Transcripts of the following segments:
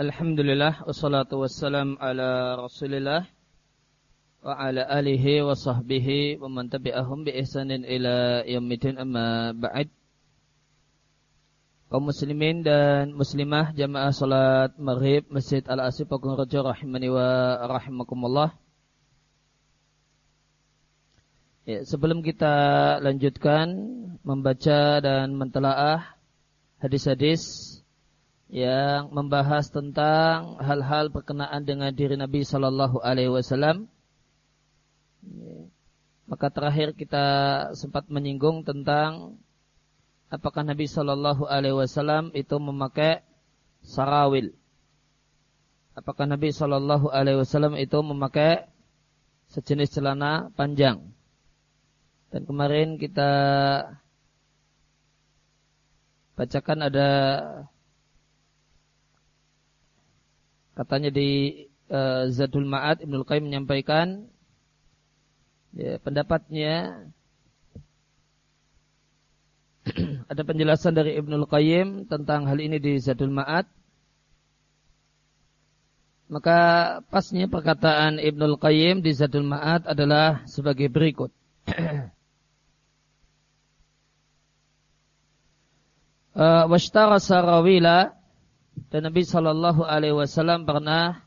Alhamdulillah wassalatu wassalam ala Rasulillah wa ala alihi wa sahbihi wa man tabi'ahum bi ihsanin ila yaumil amma ba'd. Kaum muslimin dan muslimah jamaah salat Maghrib Masjid Al-Asif Pakung Raja rahimani wa rahimakumullah. Ya, sebelum kita lanjutkan membaca dan mentelaah hadis-hadis yang membahas tentang hal-hal berkenaan dengan diri Nabi Shallallahu Alaihi Wasallam. Maka terakhir kita sempat menyinggung tentang apakah Nabi Shallallahu Alaihi Wasallam itu memakai sarawil. Apakah Nabi Shallallahu Alaihi Wasallam itu memakai sejenis celana panjang. Dan kemarin kita bacakan ada Katanya di uh, Zadul Ma'ad Ibnul Qayyim menyampaikan ya, pendapatnya ada penjelasan dari Ibnul Qayyim tentang hal ini di Zadul Ma'ad maka pasnya perkataan Ibnul Qayyim di Zadul Ma'ad adalah sebagai berikut. uh, Washtara sarawila dan Nabi Shallallahu Alaihi Wasallam pernah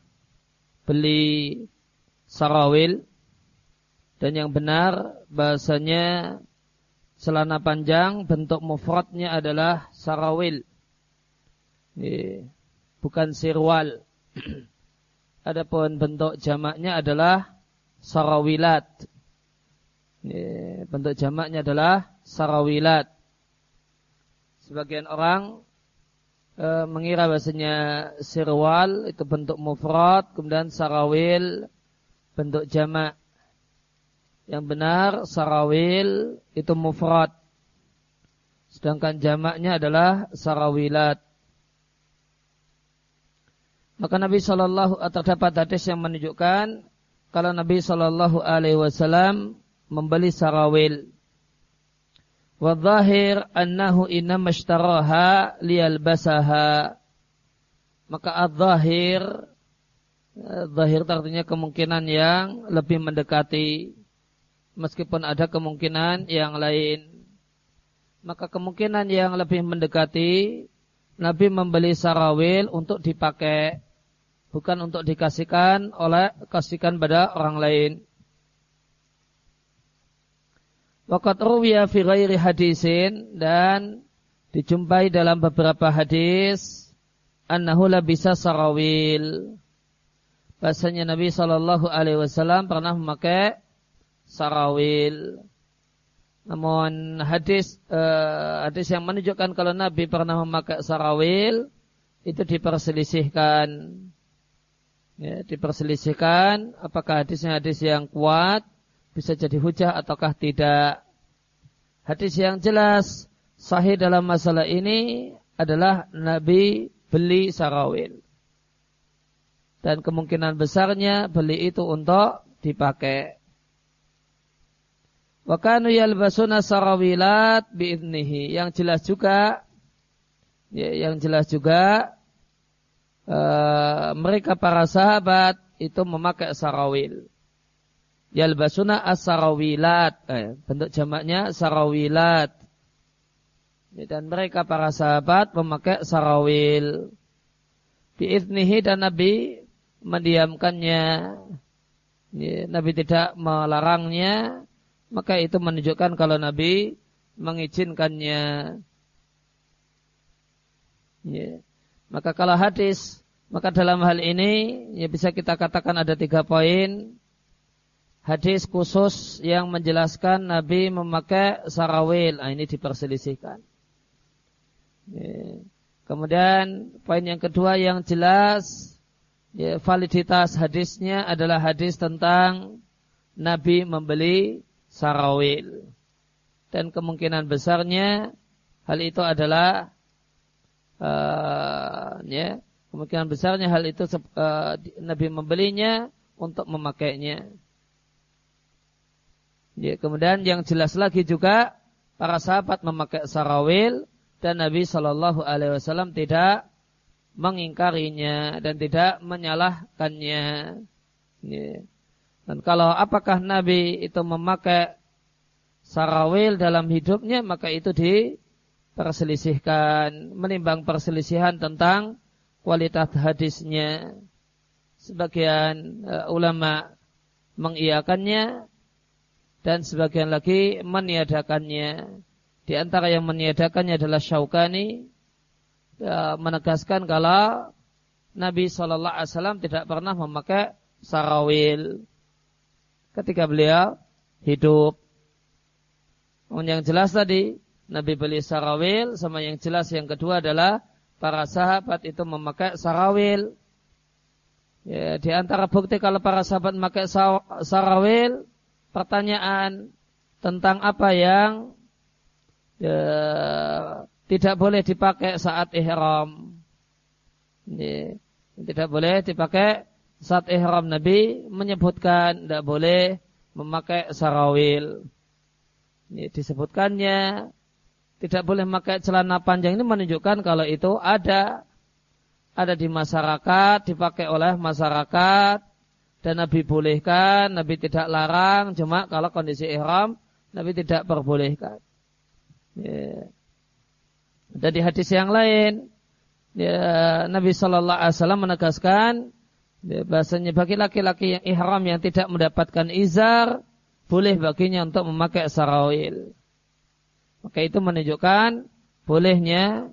beli sarawil. Dan yang benar bahasanya celana panjang bentuk mufradnya adalah sarawil. Bukan sirwal. Adapun bentuk jamaknya adalah sarawilat. Bentuk jamaknya adalah sarawilat. Sebagian orang e, mengira bahasanya sirwal itu bentuk mufrad, kemudian sarawil bentuk jamak. Yang benar sarawil itu mufrad. Sedangkan jamaknya adalah sarawilat. Maka Nabi Shallallahu terdapat hadis yang menunjukkan kalau Nabi Shallallahu Alaihi Wasallam membeli sarawil Wadhahir annahu inna mashtaraha liyalbasaha. Maka adzahir zahir artinya kemungkinan yang lebih mendekati meskipun ada kemungkinan yang lain. Maka kemungkinan yang lebih mendekati Nabi membeli sarawil untuk dipakai bukan untuk dikasihkan oleh kasihkan pada orang lain. Waqat ruwiya fi ghairi hadisin dan dijumpai dalam beberapa hadis annahu bisa sarawil. Bahasanya Nabi Shallallahu alaihi wasallam pernah memakai sarawil. Namun hadis uh, hadis yang menunjukkan kalau Nabi pernah memakai sarawil itu diperselisihkan. Ya, diperselisihkan apakah hadisnya hadis yang kuat bisa jadi hujah ataukah tidak. Hadis yang jelas sahih dalam masalah ini adalah Nabi beli sarawil. Dan kemungkinan besarnya beli itu untuk dipakai. Wakanu yalbasuna sarawilat biidnihi. Yang jelas juga, ya, yang jelas juga, uh, mereka para sahabat itu memakai sarawil yalbasuna as-sarawilat. Eh, bentuk jamaknya sarawilat. Dan mereka para sahabat memakai sarawil. Biiznihi dan Nabi mendiamkannya. Nabi tidak melarangnya. Maka itu menunjukkan kalau Nabi mengizinkannya. Ya. Maka kalau hadis, maka dalam hal ini ya bisa kita katakan ada tiga poin hadis khusus yang menjelaskan Nabi memakai sarawil. Nah, ini diperselisihkan. Ya. Kemudian poin yang kedua yang jelas ya, validitas hadisnya adalah hadis tentang Nabi membeli sarawil. Dan kemungkinan besarnya hal itu adalah uh, ya, kemungkinan besarnya hal itu uh, Nabi membelinya untuk memakainya. Ya, kemudian yang jelas lagi juga para sahabat memakai sarawil dan Nabi Shallallahu Alaihi Wasallam tidak mengingkarinya dan tidak menyalahkannya. Ya. Dan kalau apakah Nabi itu memakai sarawil dalam hidupnya maka itu diperselisihkan, menimbang perselisihan tentang kualitas hadisnya. Sebagian uh, ulama mengiyakannya dan sebagian lagi meniadakannya. Di antara yang meniadakannya adalah Syaukani ya, menegaskan kalau Nabi Shallallahu Alaihi Wasallam tidak pernah memakai sarawil ketika beliau hidup. Yang jelas tadi Nabi beli sarawil sama yang jelas yang kedua adalah para sahabat itu memakai sarawil. Ya, di antara bukti kalau para sahabat memakai sarawil, pertanyaan tentang apa yang ya, tidak boleh dipakai saat ihram. Ya, tidak boleh dipakai saat ihram Nabi menyebutkan tidak boleh memakai sarawil. Ya, disebutkannya tidak boleh memakai celana panjang ini menunjukkan kalau itu ada ada di masyarakat, dipakai oleh masyarakat, dan Nabi bolehkan, Nabi tidak larang, cuma kalau kondisi ihram, Nabi tidak perbolehkan. Ya. Dan di hadis yang lain, ya, Nabi Shallallahu Alaihi Wasallam menegaskan, ya, bahasanya bagi laki-laki yang ihram yang tidak mendapatkan izar, boleh baginya untuk memakai sarawil. Maka itu menunjukkan bolehnya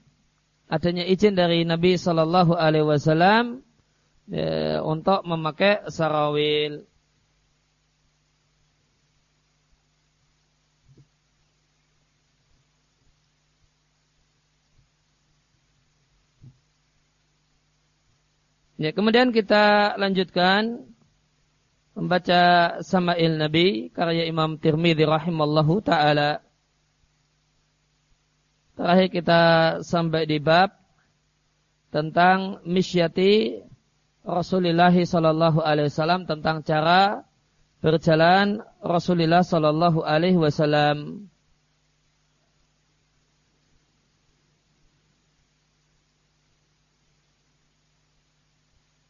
adanya izin dari Nabi Shallallahu Alaihi Wasallam ya, untuk memakai sarawil. Ya, kemudian kita lanjutkan membaca Sama'il Nabi karya Imam Tirmidzi rahimallahu taala. Terakhir kita sampai di bab tentang misyati Rasulullah sallallahu alaihi wasallam tentang cara berjalan Rasulullah sallallahu alaihi wasallam.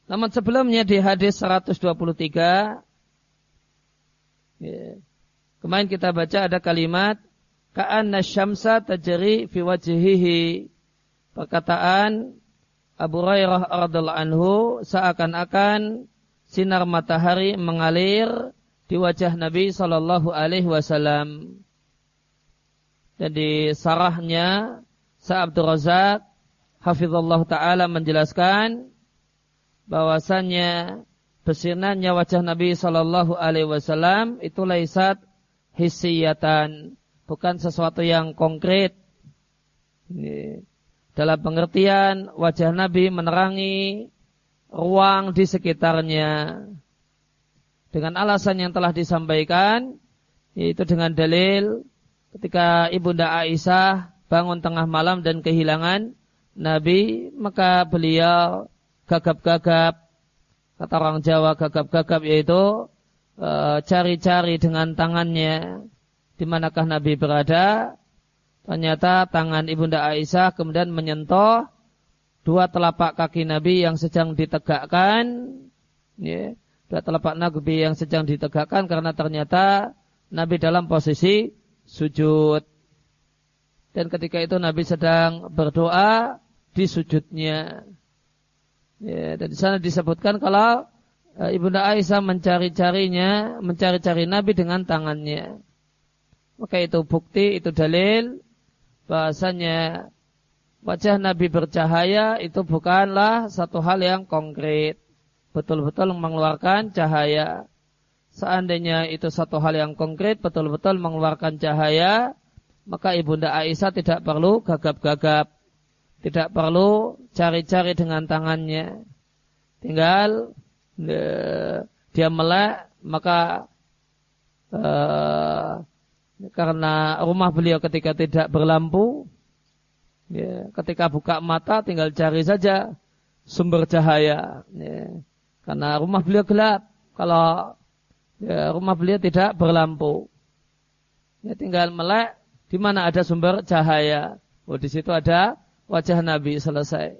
Namun sebelumnya di hadis 123 ya, kemarin kita baca ada kalimat ka'anna syamsa tajri fi wajhihi. Perkataan Abu Hurairah radhiallahu anhu seakan-akan sinar matahari mengalir di wajah Nabi sallallahu alaihi wasallam. Dan di sarahnya Sa'abdur Razak hafizallahu taala menjelaskan bahwasannya bersinarnya wajah Nabi sallallahu alaihi wasallam itu laisat hissiyatan bukan sesuatu yang konkret. Ini. Dalam pengertian wajah Nabi menerangi ruang di sekitarnya. Dengan alasan yang telah disampaikan, yaitu dengan dalil ketika Ibunda Aisyah bangun tengah malam dan kehilangan Nabi, maka beliau gagap-gagap, kata orang Jawa gagap-gagap yaitu eh, cari-cari dengan tangannya di manakah Nabi berada. Ternyata tangan Ibunda Aisyah kemudian menyentuh dua telapak kaki Nabi yang sedang ditegakkan. Ya, dua telapak Nabi yang sedang ditegakkan karena ternyata Nabi dalam posisi sujud. Dan ketika itu Nabi sedang berdoa di sujudnya. Ya, dan di sana disebutkan kalau eh, Ibunda Aisyah mencari-carinya, mencari-cari Nabi dengan tangannya maka itu bukti, itu dalil bahasanya wajah Nabi bercahaya itu bukanlah satu hal yang konkret. Betul-betul mengeluarkan cahaya. Seandainya itu satu hal yang konkret, betul-betul mengeluarkan cahaya, maka Ibunda Aisyah tidak perlu gagap-gagap. Tidak perlu cari-cari dengan tangannya. Tinggal eh, dia melek, maka uh, karena rumah beliau ketika tidak berlampu, ya, ketika buka mata tinggal cari saja sumber cahaya, ya, karena rumah beliau gelap. Kalau ya, rumah beliau tidak berlampu, ya, tinggal melek di mana ada sumber cahaya. Oh di situ ada wajah Nabi selesai.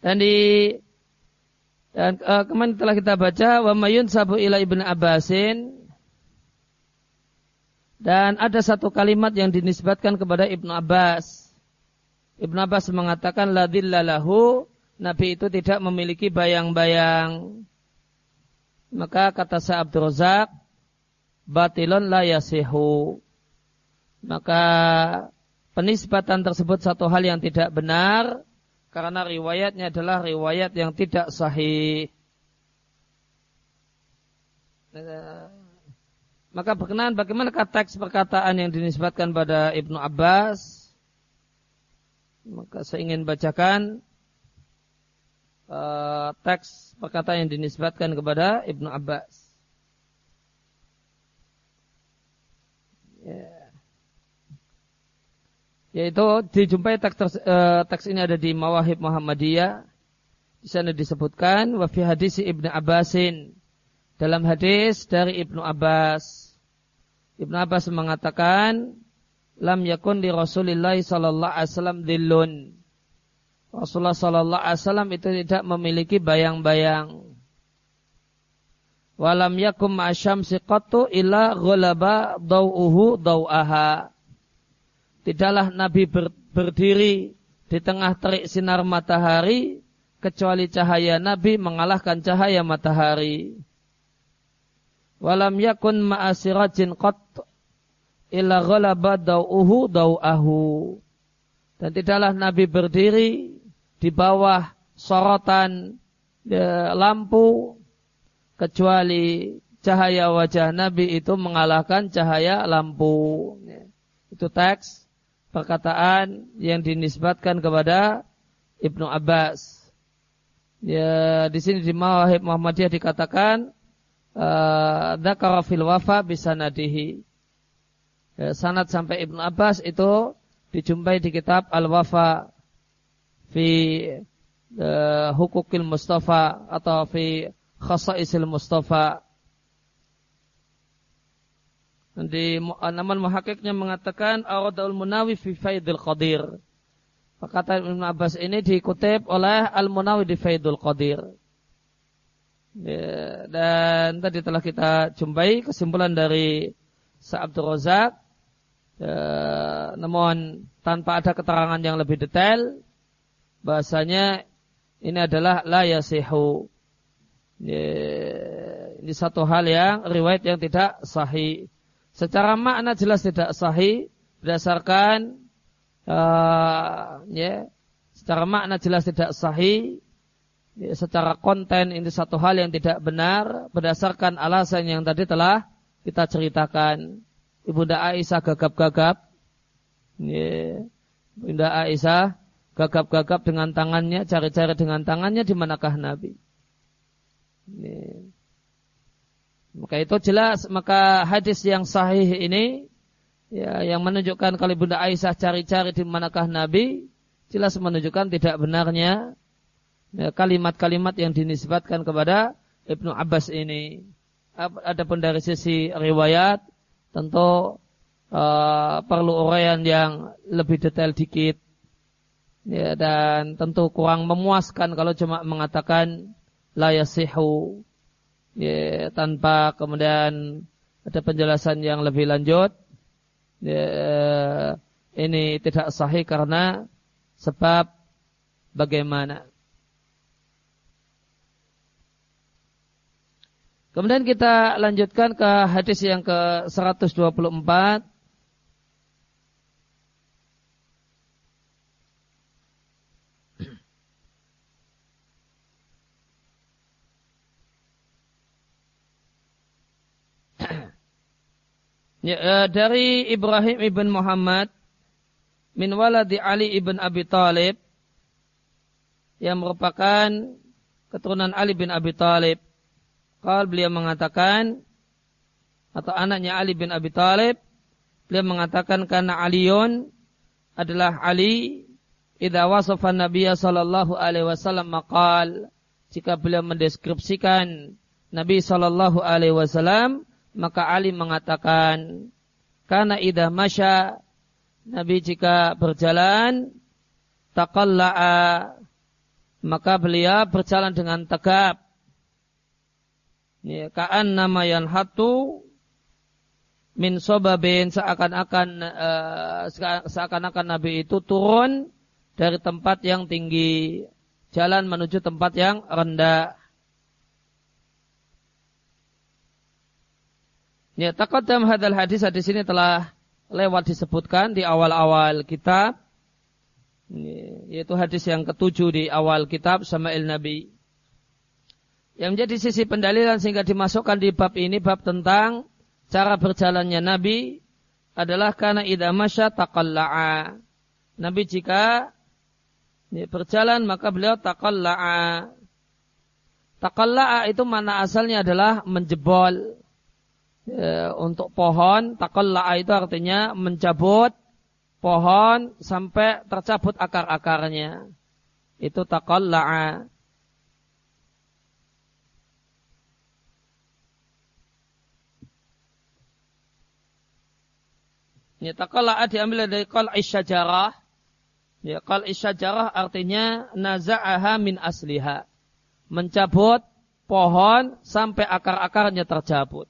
Dan di dan uh, kemarin telah kita baca wa mayun sabu ila ibn Abbasin dan ada satu kalimat yang dinisbatkan kepada Ibnu Abbas. Ibnu Abbas mengatakan la Nabi itu tidak memiliki bayang-bayang. Maka kata Sa Abdul Razak batilun la yasihu. Maka penisbatan tersebut satu hal yang tidak benar karena riwayatnya adalah riwayat yang tidak sahih. Maka berkenaan bagaimana teks perkataan yang dinisbatkan pada Ibnu Abbas. Maka saya ingin bacakan uh, teks perkataan yang dinisbatkan kepada Ibnu Abbas. Yeah yaitu dijumpai teks, uh, teks ini ada di Mawahib Muhammadiyah. Di sana disebutkan wa fi hadis Ibnu Abbasin. Dalam hadis dari Ibnu Abbas. Ibnu Abbas mengatakan lam yakun di Rasulillah sallallahu alaihi wasallam dillun. Rasulullah sallallahu alaihi wasallam itu tidak memiliki bayang-bayang. Walam yakum ma'asyamsi qattu illa ghalaba daw'uhu daw'aha Tidaklah Nabi ber, berdiri di tengah terik sinar matahari kecuali cahaya Nabi mengalahkan cahaya matahari. Walam yakun ma'asirajin qat illa ghalaba daw'uhu daw'ahu. Dan tidaklah Nabi berdiri di bawah sorotan ya, lampu kecuali cahaya wajah Nabi itu mengalahkan cahaya lampu. Ya, itu teks perkataan yang dinisbatkan kepada Ibnu Abbas. Ya, di sini di Mawahib Muhammadiyah dikatakan eh, dzakara fil wafa bisanadihi. Ya, sanad sampai Ibnu Abbas itu dijumpai di kitab Al-Wafa fi uh, Hukukil Mustafa atau fi Khasaisil Mustafa di namun muhakiknya mengatakan Aradul Munawi fi Faidul Qadir. Perkataan Ibn Abbas ini dikutip oleh Al-Munawi di Faidul Qadir. Ya, dan tadi telah kita jumpai kesimpulan dari Sa'abdur Razak. Ya, namun tanpa ada keterangan yang lebih detail. Bahasanya ini adalah la yasihu. Ya, ini satu hal yang riwayat yang tidak sahih secara makna jelas tidak sahih berdasarkan uh, ya secara makna jelas tidak sahih ya, secara konten ini satu hal yang tidak benar berdasarkan alasan yang tadi telah kita ceritakan ibunda Aisyah gagap-gagap ya, ibunda Aisyah gagap-gagap dengan tangannya cari-cari dengan tangannya di manakah Nabi ya. Maka itu jelas, maka hadis yang sahih ini ya, yang menunjukkan kalau Bunda Aisyah cari-cari di manakah Nabi, jelas menunjukkan tidak benarnya ya, kalimat-kalimat ya, yang dinisbatkan kepada Ibnu Abbas ini. Adapun dari sisi riwayat, tentu uh, perlu uraian yang lebih detail dikit. Ya, dan tentu kurang memuaskan kalau cuma mengatakan la yasihu ya, tanpa kemudian ada penjelasan yang lebih lanjut ya, ini tidak sahih karena sebab bagaimana. Kemudian kita lanjutkan ke hadis yang ke 124 Ya, uh, dari Ibrahim ibn Muhammad min waladi Ali ibn Abi Talib yang merupakan keturunan Ali bin Abi Talib. Kalau beliau mengatakan atau anaknya Ali bin Abi Talib, beliau mengatakan karena Aliun adalah Ali idza wasafa Nabi sallallahu alaihi wasallam maqal jika beliau mendeskripsikan Nabi sallallahu alaihi wasallam maka Ali mengatakan karena idah masya Nabi jika berjalan taqalla'a maka beliau berjalan dengan tegap. Ya, kaan nama yang hatu min sobabin seakan-akan uh, seakan-akan Nabi itu turun dari tempat yang tinggi, jalan menuju tempat yang rendah. Ya, dalam hadal hadis hadis ini telah lewat disebutkan di awal-awal kitab yaitu hadis yang ketujuh di awal kitab sama il Nabi. Yang menjadi sisi pendalilan sehingga dimasukkan di bab ini bab tentang cara berjalannya Nabi adalah karena idza masya taqalla'a. Nabi jika berjalan maka beliau taqalla'a. Taqalla'a itu mana asalnya adalah menjebol e, untuk pohon. Taqalla'a itu artinya mencabut pohon sampai tercabut akar-akarnya. Itu taqalla'a. Ya, taqalla'a diambil dari qal isyajarah. Ya, qal isyajarah artinya naza'aha min asliha. Mencabut pohon sampai akar-akarnya tercabut.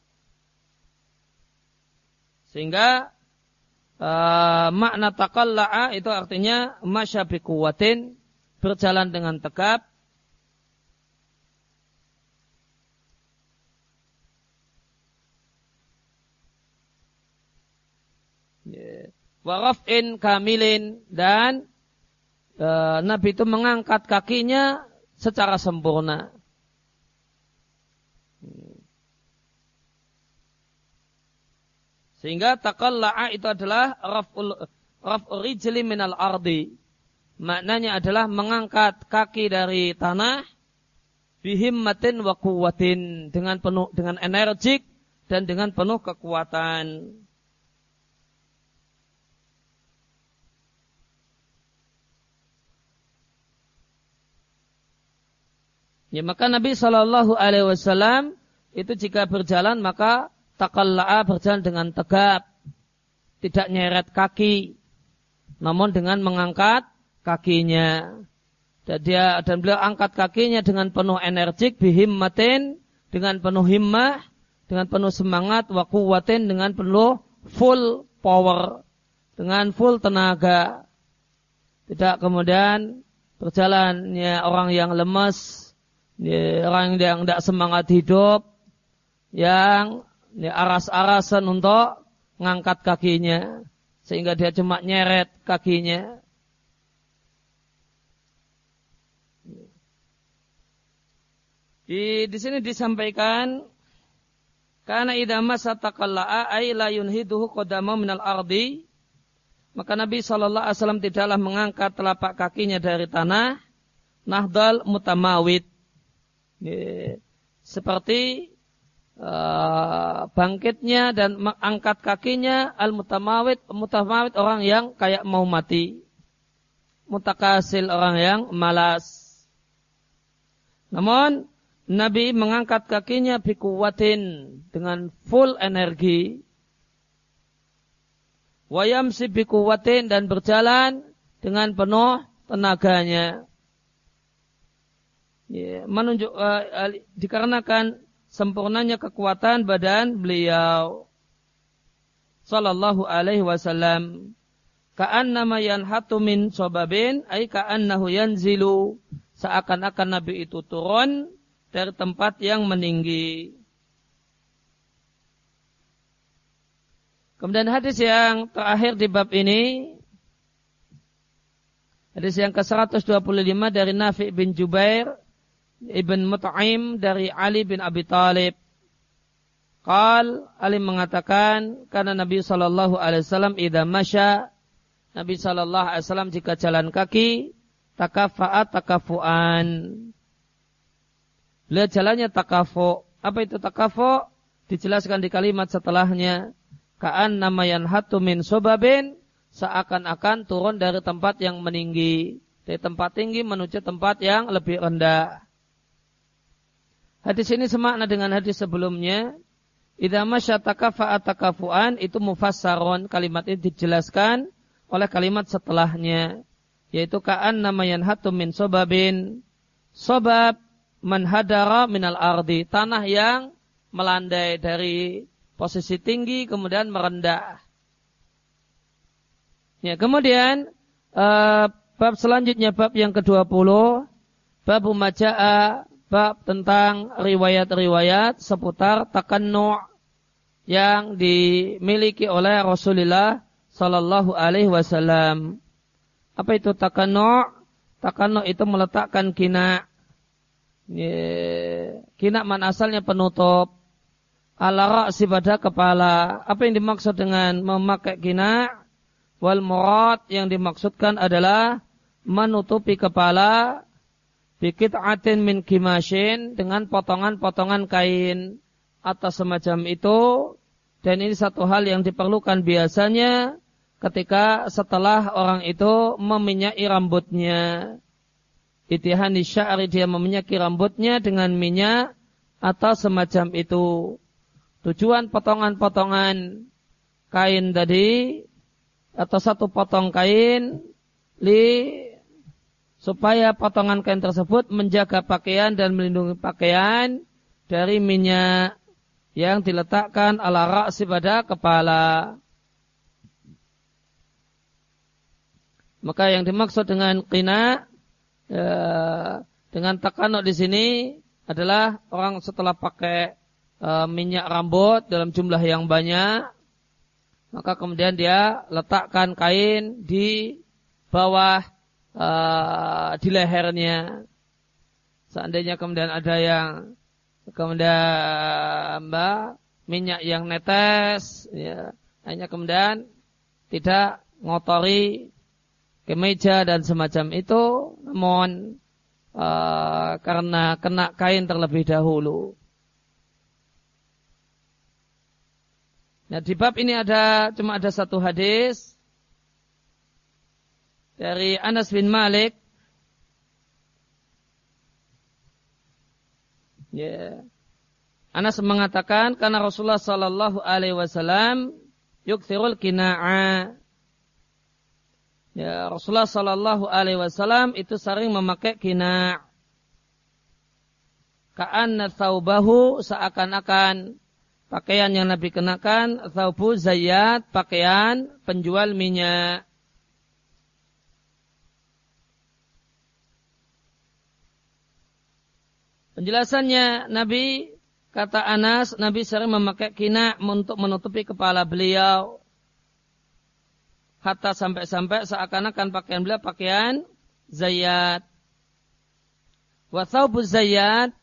Sehingga uh, makna taqalla'a itu artinya masyabi kuwatin berjalan dengan tegap warafin kamilin dan uh, Nabi itu mengangkat kakinya secara sempurna. Sehingga taqalla'a itu adalah raf'ul raf'ul rijli minal ardi. Maknanya adalah mengangkat kaki dari tanah bihimmatin wa kuwatin dengan penuh dengan energik dan dengan penuh kekuatan. Ya maka Nabi Shallallahu Alaihi Wasallam itu jika berjalan maka takalla'a berjalan dengan tegap, tidak nyeret kaki, namun dengan mengangkat kakinya. Dan dia dan beliau angkat kakinya dengan penuh energik, bihimmatin, dengan penuh himmah, dengan penuh semangat, wakuwatin, dengan penuh full power, dengan full tenaga. Tidak kemudian berjalannya orang yang lemas, orang yang tidak semangat hidup, yang ya, aras-arasan untuk ngangkat kakinya sehingga dia cuma nyeret kakinya. Di, di sini disampaikan karena idza masa taqalla'a ay la yunhiduhu qadama minal ardi maka Nabi sallallahu alaihi wasallam tidaklah mengangkat telapak kakinya dari tanah nahdal mutamawid seperti Eh, bangkitnya dan mengangkat kakinya al mutamawid mutamawid orang yang kayak mau mati. Mutakasil orang yang malas. Namun Nabi mengangkat kakinya bikuwatin dengan full energi. Wayamsi bikuwatin dan berjalan dengan penuh tenaganya. Ya, menunjuk uh, dikarenakan sempurnanya kekuatan badan beliau. Sallallahu alaihi wasallam. Ka'annama yanhatu min sobabin ay ka'annahu yanzilu. Seakan-akan Nabi itu turun dari tempat yang meninggi. Kemudian hadis yang terakhir di bab ini. Hadis yang ke-125 dari Nafi bin Jubair Ibn Mut'im dari Ali bin Abi Talib. Qal Ali mengatakan karena Nabi sallallahu alaihi wasallam masya Nabi sallallahu alaihi wasallam jika jalan kaki takafaat takafuan. Beliau jalannya takafu. Apa itu takafu? Dijelaskan di kalimat setelahnya. Ka'an namayan hatu min sobabin seakan-akan turun dari tempat yang meninggi. Dari tempat tinggi menuju tempat yang lebih rendah. Hadis ini semakna dengan hadis sebelumnya. Idza masya takafa'at takafuan itu mufassaron. Kalimat ini dijelaskan oleh kalimat setelahnya. Yaitu ka'an namayan hatum min sobabin. Sobab manhadara minal ardi. Tanah yang melandai dari posisi tinggi kemudian merendah. Ya, kemudian uh, bab selanjutnya bab yang ke-20 bab maja'a bab tentang riwayat-riwayat seputar takannu' yang dimiliki oleh Rasulullah sallallahu alaihi wasallam. Apa itu takannu'? Takannu' itu meletakkan kina. Kina man asalnya penutup ala ra'si pada kepala. Apa yang dimaksud dengan memakai kina? Wal murad yang dimaksudkan adalah menutupi kepala bikit atin min kimashin dengan potongan-potongan kain atau semacam itu. Dan ini satu hal yang diperlukan biasanya ketika setelah orang itu meminyaki rambutnya. Itihani sya'ri dia meminyaki rambutnya dengan minyak atau semacam itu. Tujuan potongan-potongan kain tadi atau satu potong kain li supaya potongan kain tersebut menjaga pakaian dan melindungi pakaian dari minyak yang diletakkan ala ra'si pada kepala. Maka yang dimaksud dengan qina ya, dengan takanuk di sini adalah orang setelah pakai e, minyak rambut dalam jumlah yang banyak, maka kemudian dia letakkan kain di bawah e, di lehernya. Seandainya kemudian ada yang kemudian mbak minyak yang netes, ya, hanya kemudian tidak ngotori kemeja dan semacam itu, namun uh, karena kena kain terlebih dahulu. Nah di bab ini ada cuma ada satu hadis dari Anas bin Malik. Ya. Yeah. Anas mengatakan karena Rasulullah Sallallahu Alaihi Wasallam yukthirul kina'a. Ya, Rasulullah Sallallahu Alaihi Wasallam itu sering memakai kina. Ka'anna thawbahu seakan-akan Pakaian yang Nabi kenakan, thawbu zayyat, pakaian penjual minyak. Penjelasannya Nabi kata Anas Nabi sering memakai kina untuk menutupi kepala beliau. Hatta sampai-sampai seakan-akan pakaian beliau pakaian zayat. Wa thawbu zayat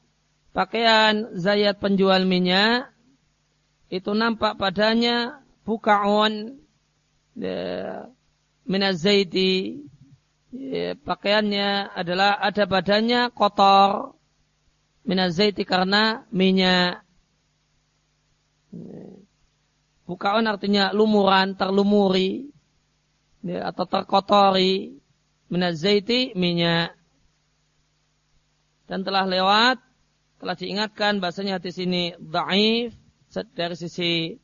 pakaian zayat penjual minyak itu nampak padanya bukaun ya, minazaiti ya, pakaiannya adalah ada badannya kotor minazaiti karena minyak. Ya, bukaun artinya lumuran terlumuri ya, atau terkotori. Minazaiti minyak. Dan telah lewat telah diingatkan bahasanya di sini daif dari sisi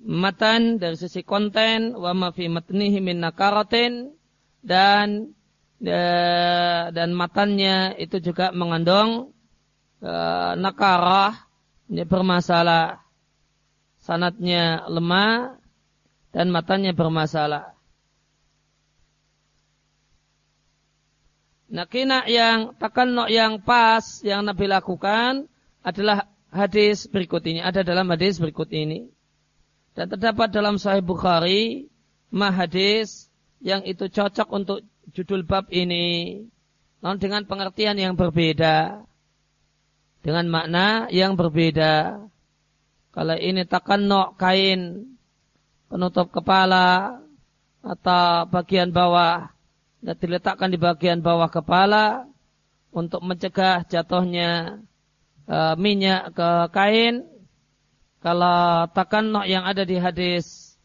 matan, dari sisi konten, wa ma fi matnihi min nakaratin dan dan matannya itu juga mengandung uh, nakarah ini bermasalah sanatnya lemah dan matanya bermasalah. Nah, kina yang takanno yang pas yang Nabi lakukan adalah hadis berikut ini, ada dalam hadis berikut ini. Dan terdapat dalam Sahih Bukhari mah hadis yang itu cocok untuk judul bab ini. Namun dengan pengertian yang berbeda. Dengan makna yang berbeda. Kalau ini nok kain penutup kepala atau bagian bawah dan diletakkan di bagian bawah kepala untuk mencegah jatuhnya e, minyak ke kain. Kalau takanno yang ada di hadis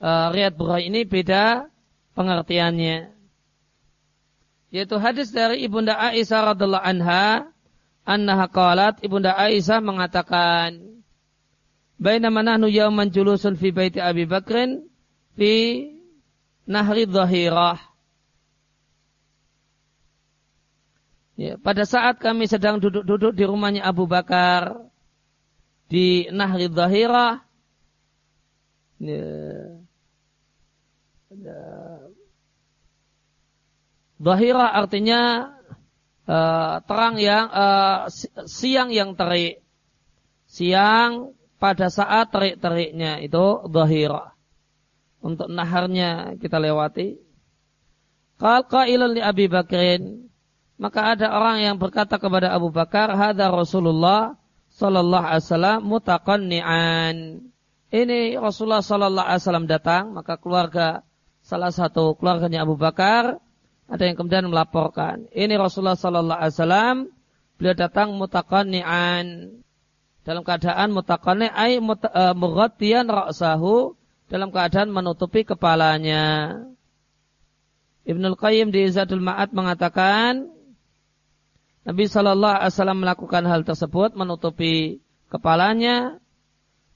e, Riyad ini beda pengertiannya. Yaitu hadis dari Ibunda Aisyah radhiallahu anha, annaha qalat Ibunda Aisyah mengatakan, Bainama nahnu yawman julusun fi baiti Abi Bakrin fi nahri dhahirah. Ya, pada saat kami sedang duduk-duduk di rumahnya Abu Bakar di Nahri Zahirah, ya, ya, Zahirah artinya uh, terang yang uh, siang yang terik. Siang pada saat terik-teriknya itu zahirah. Untuk naharnya kita lewati. Qal qailun li Abi Bakrin maka ada orang yang berkata kepada Abu Bakar, "Hadza Rasulullah sallallahu alaihi wasallam mutaqanni'an." Ini Rasulullah sallallahu alaihi wasallam datang, maka keluarga salah satu keluarganya Abu Bakar ada yang kemudian melaporkan, "Ini Rasulullah sallallahu alaihi wasallam beliau datang mutaqanni'an." Dalam keadaan mutaqanni' ai uh, mughatiyan ra'sahu dalam keadaan menutupi kepalanya. Ibnul Qayyim di Zadul Ma'ad mengatakan Nabi Shallallahu Alaihi Wasallam melakukan hal tersebut menutupi kepalanya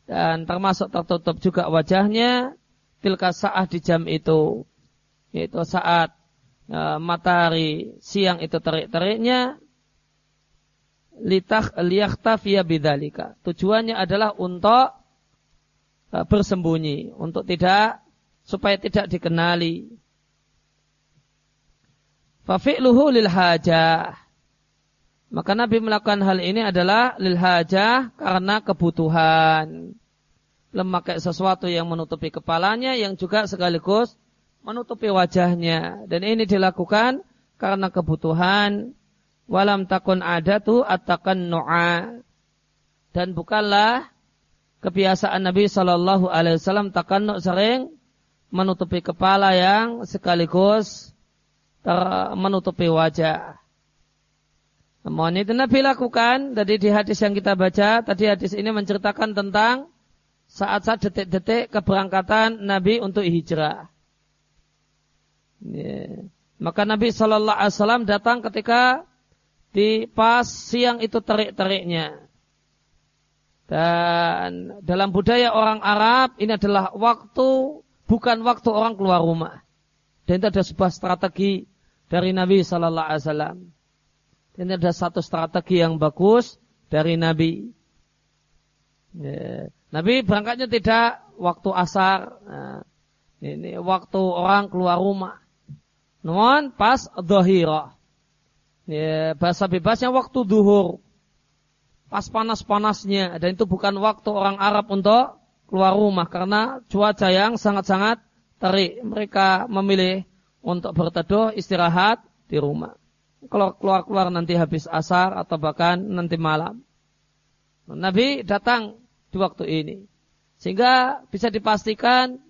dan termasuk tertutup juga wajahnya tilka saat di jam itu yaitu saat e, matahari siang itu terik-teriknya litah liyakhtafiya bidzalika. Tujuannya adalah untuk e, bersembunyi untuk tidak supaya tidak dikenali. Fafi'luhu lil hajah. Maka Nabi melakukan hal ini adalah lil hajah karena kebutuhan. Memakai sesuatu yang menutupi kepalanya yang juga sekaligus menutupi wajahnya. Dan ini dilakukan karena kebutuhan. Walam takun adatu atakan nu'a. Dan bukanlah kebiasaan Nabi Shallallahu Alaihi Wasallam takan sering menutupi kepala yang sekaligus menutupi wajah. Namun itu Nabi lakukan tadi di hadis yang kita baca, tadi hadis ini menceritakan tentang saat-saat detik-detik keberangkatan Nabi untuk hijrah. Ya. Maka Nabi Shallallahu Alaihi Wasallam datang ketika di pas siang itu terik-teriknya. Dan dalam budaya orang Arab ini adalah waktu bukan waktu orang keluar rumah. Dan itu ada sebuah strategi dari Nabi Shallallahu Alaihi Wasallam. Ini ada satu strategi yang bagus dari Nabi. Ya. Nabi berangkatnya tidak waktu asar. Nah, ini waktu orang keluar rumah. Namun pas dohira. Ya, bahasa bebasnya waktu duhur. Pas panas-panasnya. Dan itu bukan waktu orang Arab untuk keluar rumah. Karena cuaca yang sangat-sangat terik. Mereka memilih untuk berteduh istirahat di rumah kalau keluar-keluar nanti habis asar atau bahkan nanti malam. Nabi datang di waktu ini. Sehingga bisa dipastikan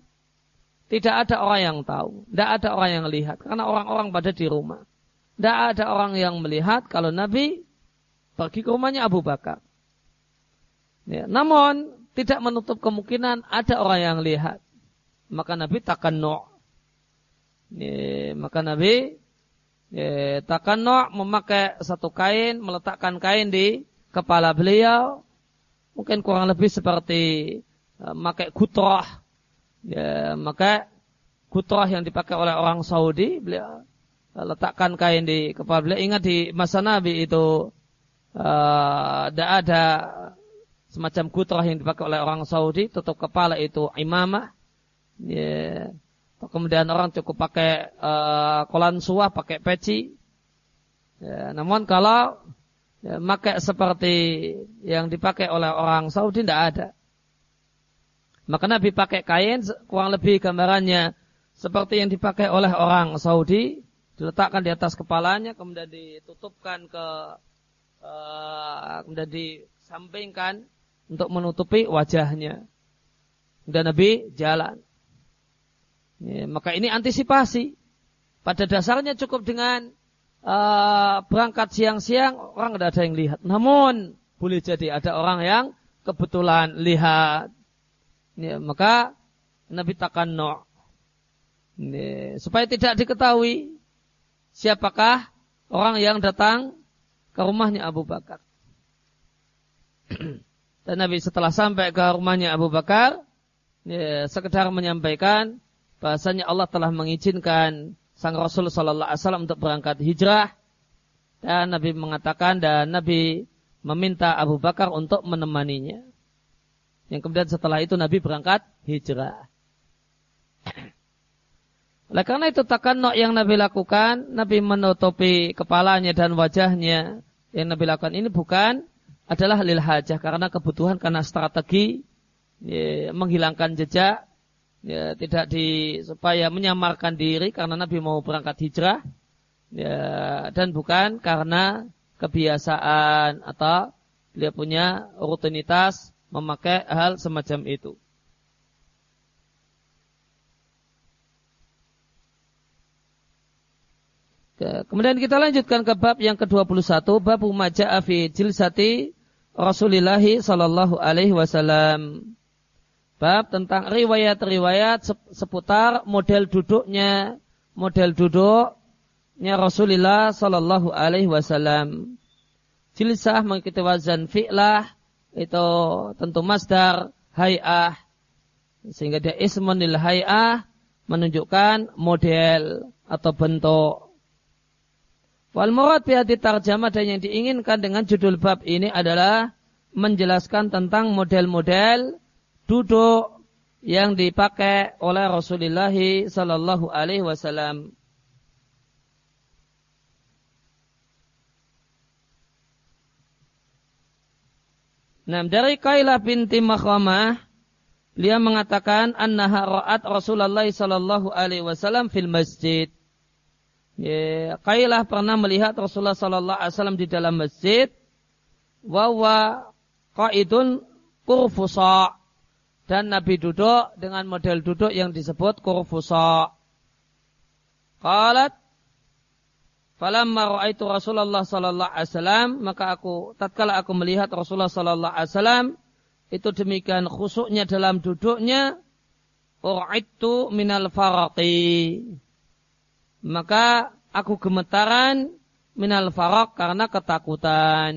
tidak ada orang yang tahu. Tidak ada orang yang lihat. Karena orang-orang pada di rumah. Tidak ada orang yang melihat kalau Nabi pergi ke rumahnya Abu Bakar. Ya, namun tidak menutup kemungkinan ada orang yang lihat. Maka Nabi takkan no. Ya, maka Nabi Ya, takannu memakai satu kain, meletakkan kain di kepala beliau. Mungkin kurang lebih seperti uh, memakai kutroh. Ya, maka kutroh yang dipakai oleh orang Saudi, beliau uh, letakkan kain di kepala beliau. Ingat di masa Nabi itu tidak uh, ada semacam kutroh yang dipakai oleh orang Saudi, tutup kepala itu imamah. Ya, Kemudian orang cukup pakai uh, kolan suah, pakai peci. Ya, namun kalau ya, pakai seperti yang dipakai oleh orang Saudi tidak ada. Maka Nabi pakai kain kurang lebih gambarannya seperti yang dipakai oleh orang Saudi, diletakkan di atas kepalanya, kemudian ditutupkan ke, uh, kemudian disampingkan untuk menutupi wajahnya. Dan Nabi jalan. Ya, maka ini antisipasi. Pada dasarnya cukup dengan uh, berangkat siang-siang orang tidak ada yang lihat. Namun boleh jadi ada orang yang kebetulan lihat. Ya, maka Nabi takkan no. Ya, supaya tidak diketahui siapakah orang yang datang ke rumahnya Abu Bakar. Dan Nabi setelah sampai ke rumahnya Abu Bakar, ya, sekedar menyampaikan bahasanya Allah telah mengizinkan sang Rasul Sallallahu Alaihi Wasallam untuk berangkat hijrah Dan Nabi mengatakan dan Nabi meminta Abu Bakar untuk menemaninya. Yang kemudian setelah itu Nabi berangkat hijrah. Oleh karena itu takanno yang Nabi lakukan, Nabi menutupi kepalanya dan wajahnya. Yang Nabi lakukan ini bukan adalah lil hajah karena kebutuhan karena strategi ya, menghilangkan jejak ya, tidak di supaya menyamarkan diri karena Nabi mau berangkat hijrah ya, dan bukan karena kebiasaan atau dia punya rutinitas memakai hal semacam itu. Kemudian kita lanjutkan ke bab yang ke-21, bab maja'a fi jilsati Rasulullah sallallahu alaihi wasallam. Bab tentang riwayat-riwayat seputar model duduknya, model duduknya Rasulullah sallallahu alaihi wasallam. Jilsah mengikuti wazan fi'lah itu tentu masdar hay'ah sehingga dia ismunil hay'ah menunjukkan model atau bentuk Wal murad bihati tarjamah dan yang diinginkan dengan judul bab ini adalah menjelaskan tentang model-model duduk yang dipakai oleh Rasulullah sallallahu alaihi wasallam. Nah, dari Kailah binti Makhamah, beliau mengatakan annaha ra'at Rasulullah sallallahu alaihi wasallam fil masjid. Ya, Kailah pernah melihat Rasulullah Sallallahu Alaihi Wasallam di dalam masjid. Wawa qaidun kurfusa. Dan Nabi duduk dengan model duduk yang disebut kurfusa. Qalat Falamma ra'aitu Rasulullah sallallahu alaihi wasallam maka aku tatkala aku melihat Rasulullah sallallahu alaihi wasallam itu demikian khusuknya dalam duduknya ur'ittu minal faraqi maka aku gemetaran minal farok karena ketakutan.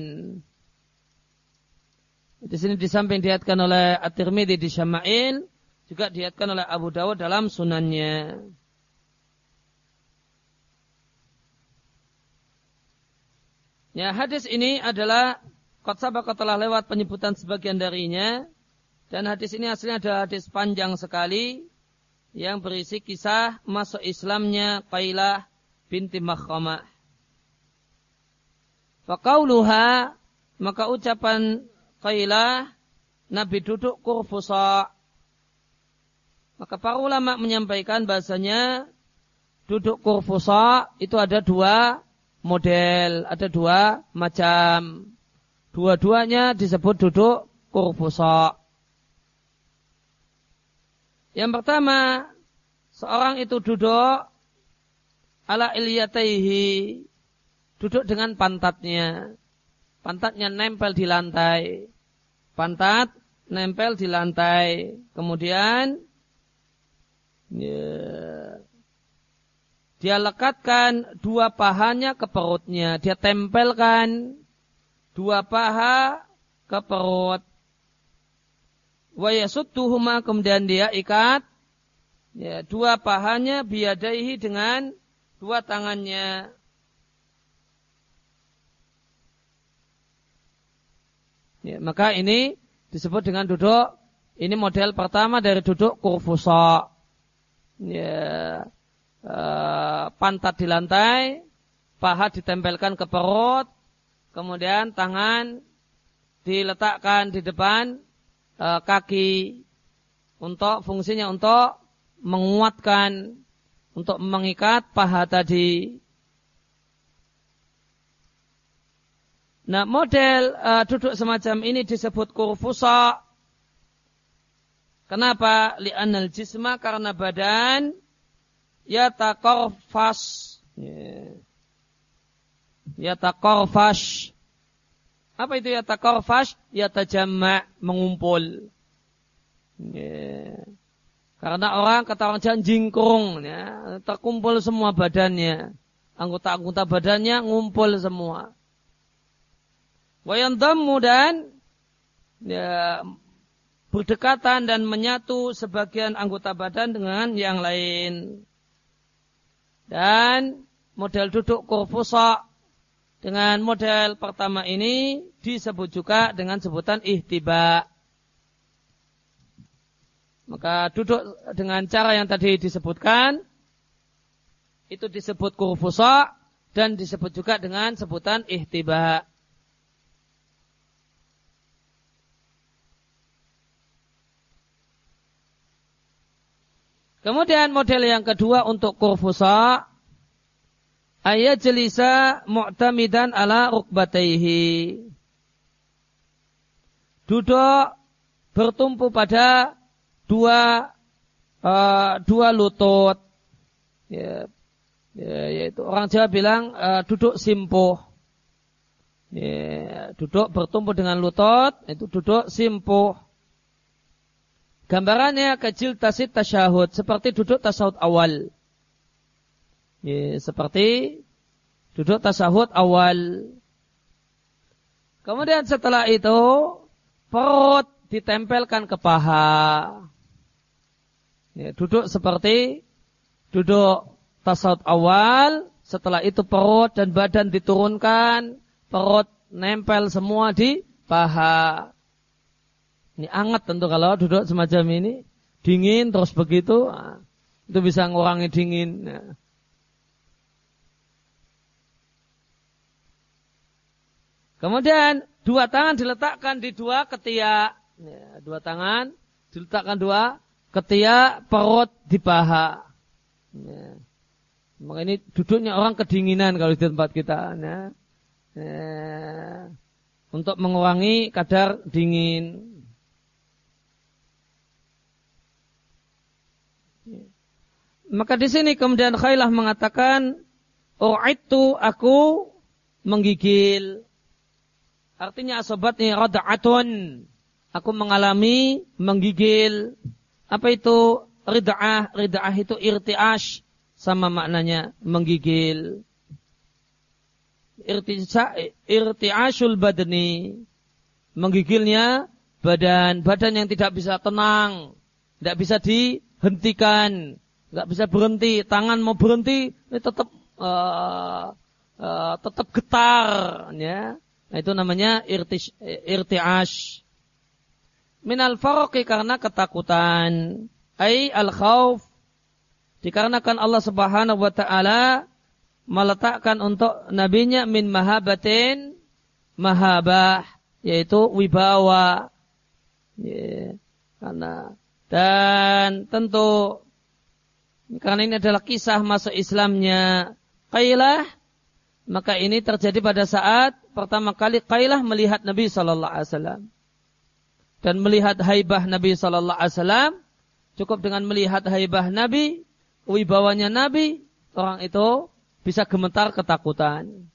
Di sini di samping diatkan oleh At-Tirmidzi di Syama'il, juga diatkan oleh Abu Dawud dalam sunannya. Ya, hadis ini adalah kot sabak telah lewat penyebutan sebagian darinya dan hadis ini aslinya adalah hadis panjang sekali yang berisi kisah masuk Islamnya Qailah binti Makhamah. Faqauluha maka ucapan Qailah Nabi duduk kurfusa. Maka para ulama menyampaikan bahasanya duduk kurfusa itu ada dua model, ada dua macam. Dua-duanya disebut duduk kurfusa. Yang pertama, seorang itu duduk ala ilyataihi, duduk dengan pantatnya. Pantatnya nempel di lantai. Pantat nempel di lantai. Kemudian ya, dia lekatkan dua pahanya ke perutnya. Dia tempelkan dua paha ke perut. Wa yasudduhuma kemudian dia ikat ya, dua pahanya biadaihi dengan dua tangannya. Ya, maka ini disebut dengan duduk ini model pertama dari duduk kurfusa. Ya, uh, pantat di lantai, paha ditempelkan ke perut, kemudian tangan diletakkan di depan e, kaki untuk fungsinya untuk menguatkan untuk mengikat paha tadi. Nah, model uh, duduk semacam ini disebut kurfusa. Kenapa? Li'anal jisma karena badan yatakorfas. Yeah. Yatakorfas. Apa itu yata korfash? Yata jamak mengumpul. Ya. Karena orang kata orang jangan jingkrung, ya, terkumpul semua badannya, anggota-anggota badannya ngumpul semua. Wayandamu dan ya, berdekatan dan menyatu sebagian anggota badan dengan yang lain. Dan model duduk kurfusa dengan model pertama ini disebut juga dengan sebutan ihtiba. Maka duduk dengan cara yang tadi disebutkan itu disebut kurfusa dan disebut juga dengan sebutan ihtiba. Kemudian model yang kedua untuk kurfusa ayat jelisa mu'tamidan ala rukbataihi. Duduk bertumpu pada dua uh, dua lutut. Ya, ya, yaitu orang Jawa bilang uh, duduk simpuh. Ya, duduk bertumpu dengan lutut itu duduk simpuh. Gambarannya kecil tasit tasyahud seperti duduk tasawuf awal. Ya, seperti duduk tasawuf awal. Kemudian setelah itu perut ditempelkan ke paha. Ya, duduk seperti duduk tasawuf awal, setelah itu perut dan badan diturunkan, perut nempel semua di paha. Ini anget tentu kalau duduk semacam ini. Dingin terus begitu. Nah, itu bisa ngurangi dingin. Kemudian dua tangan diletakkan di dua ketiak. Ya, dua tangan diletakkan dua ketiak perut di paha. Ya. Maka ini duduknya orang kedinginan kalau di tempat kita. Ya. Ya. Untuk mengurangi kadar dingin. Maka di sini kemudian Khailah mengatakan, itu aku menggigil. Artinya asobatnya rada'atun. Aku mengalami menggigil. Apa itu rida'ah? Rida'ah itu irti'ash. Sama maknanya menggigil. Irti'ashul badani. Menggigilnya badan. Badan yang tidak bisa tenang. Tidak bisa dihentikan nggak bisa berhenti, tangan mau berhenti, ini tetap uh, uh, tetap getar, ya. Nah, itu namanya irtish, irtiash. Minal faroki karena ketakutan. Ai al khauf dikarenakan Allah Subhanahu wa taala meletakkan untuk nabinya min mahabatin mahabah yaitu wibawa ya, karena dan tentu karena ini adalah kisah masuk Islamnya Qailah, maka ini terjadi pada saat pertama kali Qailah melihat Nabi Sallallahu Alaihi Wasallam dan melihat haibah Nabi Sallallahu Alaihi Wasallam cukup dengan melihat haibah Nabi, wibawanya Nabi, orang itu bisa gemetar ketakutan.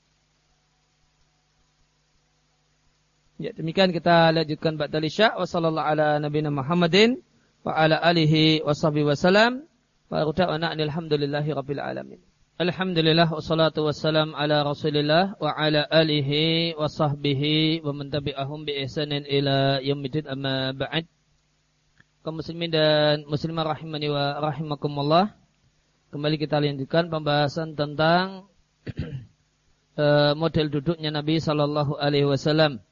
Ya, demikian kita lanjutkan ba'da isya wa sallallahu ala nabiyina Muhammadin wa ala alihi wa sahbihi wasallam. Wa da'wana rabbil alamin. Alhamdulillah wassalatu wassalam ala Rasulillah wa ala alihi wa sahbihi wa man tabi'ahum bi ihsanin ila yaumil amma ba'd. Kaum muslimin dan muslimah rahimani wa rahimakumullah. Kembali kita lanjutkan pembahasan tentang eh, model duduknya Nabi sallallahu alaihi wasallam.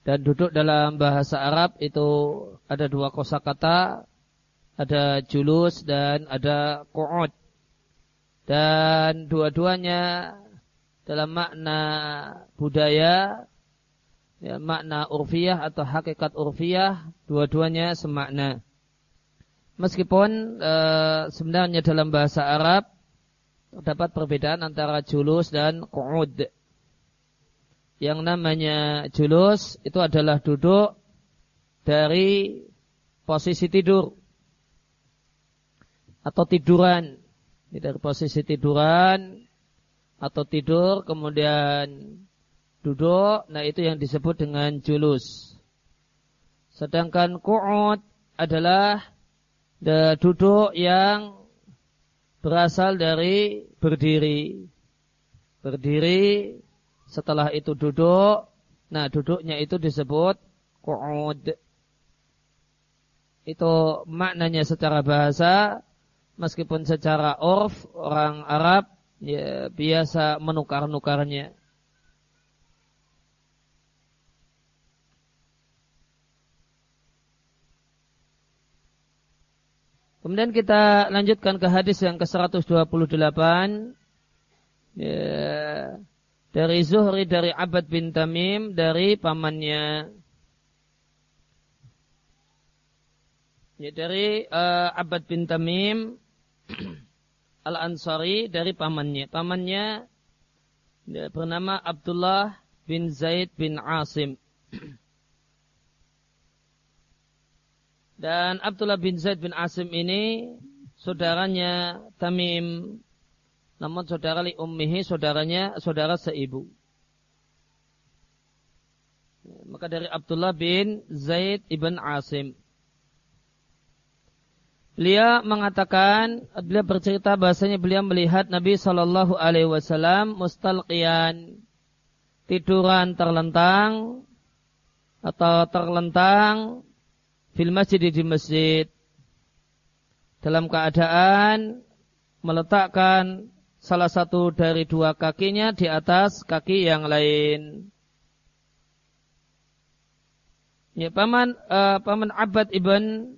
Dan duduk dalam bahasa Arab itu ada dua kosakata ada julus dan ada qu'ud. Dan dua-duanya dalam makna budaya, ya, makna urfiyah atau hakikat urfiyah, dua-duanya semakna. Meskipun e, sebenarnya dalam bahasa Arab terdapat perbedaan antara julus dan qu'ud. Yang namanya julus itu adalah duduk dari posisi tidur atau tiduran. Dari posisi tiduran. Atau tidur kemudian duduk. Nah itu yang disebut dengan julus. Sedangkan qu'ud adalah duduk yang berasal dari berdiri. Berdiri setelah itu duduk. Nah duduknya itu disebut qu'ud. Itu maknanya secara bahasa meskipun secara orf orang Arab ya, biasa menukar-nukarnya. Kemudian kita lanjutkan ke hadis yang ke-128 ya, dari Zuhri dari Abad bin Tamim dari pamannya ya, dari uh, Abad bin Tamim Al-Ansari dari pamannya. Pamannya ya, bernama Abdullah bin Zaid bin Asim. Dan Abdullah bin Zaid bin Asim ini saudaranya Tamim namun saudara li ummihi saudaranya saudara seibu. Maka dari Abdullah bin Zaid ibn Asim. Beliau mengatakan, beliau bercerita bahasanya beliau melihat Nabi Shallallahu Alaihi Wasallam mustalqian tiduran terlentang atau terlentang fil masjid di masjid dalam keadaan meletakkan salah satu dari dua kakinya di atas kaki yang lain. Ya, paman uh, paman Abad ibn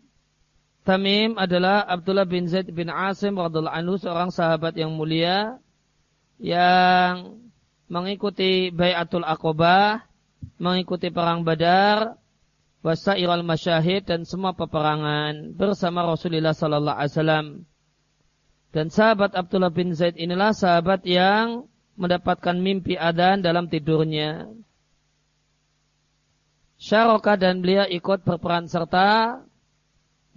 Tamim adalah Abdullah bin Zaid bin Asim radhiallahu anhu seorang sahabat yang mulia yang mengikuti Bayatul Aqobah, mengikuti perang Badar, wasairal masyahid dan semua peperangan bersama Rasulullah sallallahu alaihi wasallam. Dan sahabat Abdullah bin Zaid inilah sahabat yang mendapatkan mimpi adan dalam tidurnya. Syaroka dan beliau ikut berperan serta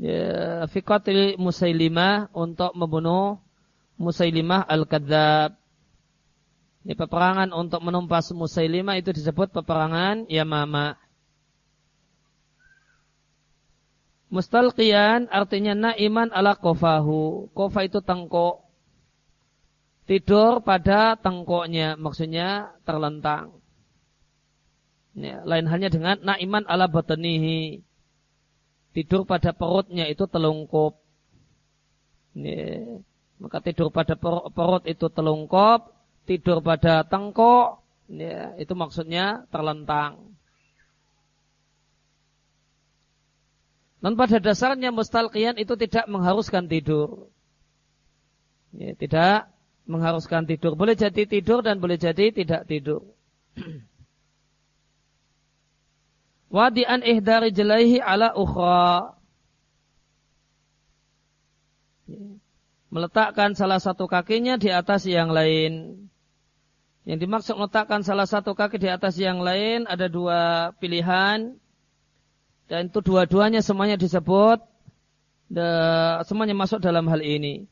ya, Musailimah untuk membunuh Musailimah Al-Kadzab. Ini peperangan untuk menumpas Musailimah itu disebut peperangan Yamamah. Mustalqiyan artinya naiman ala kofahu. Kofa itu tengkok. Tidur pada tengkoknya. Maksudnya terlentang. Ya, lain halnya dengan naiman ala batanihi. Tidur pada perutnya itu telungkup. Ya, maka tidur pada perut itu telungkup. Tidur pada tengkok. Ya, itu maksudnya terlentang. Dan pada dasarnya mustalqiyan itu tidak mengharuskan tidur. Ya, tidak mengharuskan tidur. Boleh jadi tidur dan boleh jadi tidak tidur. Wadi'an ihdari jelaihi ala ukhra. Ya, meletakkan salah satu kakinya di atas yang lain. Yang dimaksud meletakkan salah satu kaki di atas yang lain ada dua pilihan. Dan itu dua-duanya semuanya disebut semuanya masuk dalam hal ini.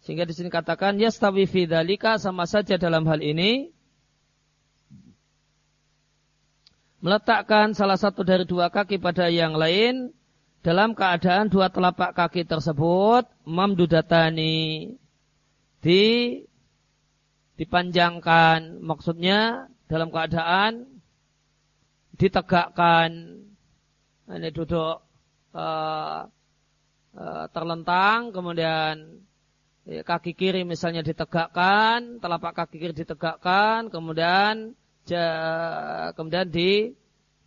Sehingga di sini katakan yastawi fi dzalika sama saja dalam hal ini meletakkan salah satu dari dua kaki pada yang lain dalam keadaan dua telapak kaki tersebut mamdudatani di dipanjangkan. Maksudnya dalam keadaan ditegakkan. Ini duduk uh, uh, terlentang, kemudian ya, kaki kiri misalnya ditegakkan, telapak kaki kiri ditegakkan, kemudian kemudian di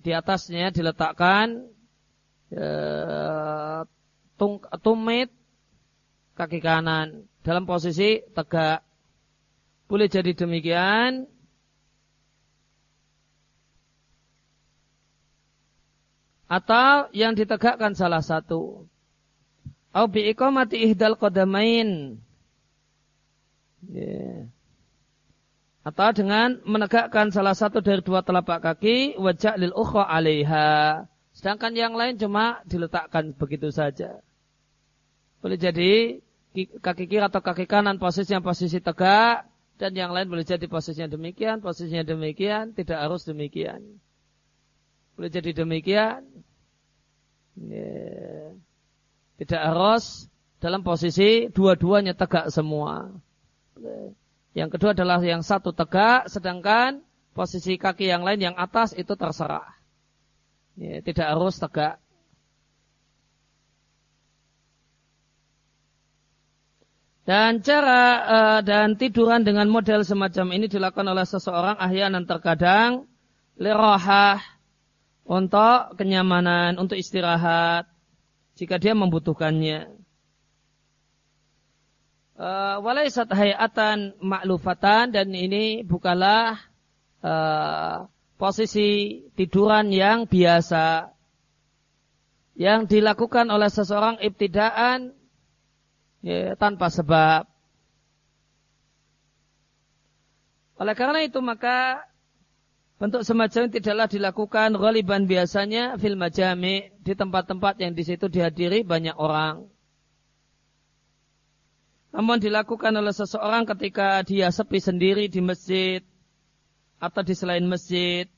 di atasnya diletakkan uh, tung, tumit kaki kanan dalam posisi tegak. Boleh jadi demikian atau yang ditegakkan salah satu. Au bi iqamati ihdal qadamain. Yeah. Atau dengan menegakkan salah satu dari dua telapak kaki wajah lil ukhra 'alaiha. Sedangkan yang lain cuma diletakkan begitu saja. Boleh jadi kaki kiri atau kaki kanan posisinya posisi tegak dan yang lain boleh jadi posisinya demikian, posisinya demikian, tidak harus demikian. Boleh jadi demikian. Ya. Tidak harus dalam posisi dua-duanya tegak semua. Yang kedua adalah yang satu tegak, sedangkan posisi kaki yang lain yang atas itu terserah. Ya, tidak harus tegak. Dan cara uh, dan tiduran dengan model semacam ini dilakukan oleh seseorang ahyanan terkadang lirahah untuk kenyamanan, untuk istirahat jika dia membutuhkannya. Uh, walaisat hayatan maklufatan dan ini bukanlah uh, posisi tiduran yang biasa yang dilakukan oleh seseorang ibtidaan ya, tanpa sebab. Oleh karena itu maka bentuk semacam tidaklah dilakukan ghaliban biasanya fil majami di tempat-tempat yang di situ dihadiri banyak orang. Namun dilakukan oleh seseorang ketika dia sepi sendiri di masjid atau di selain masjid.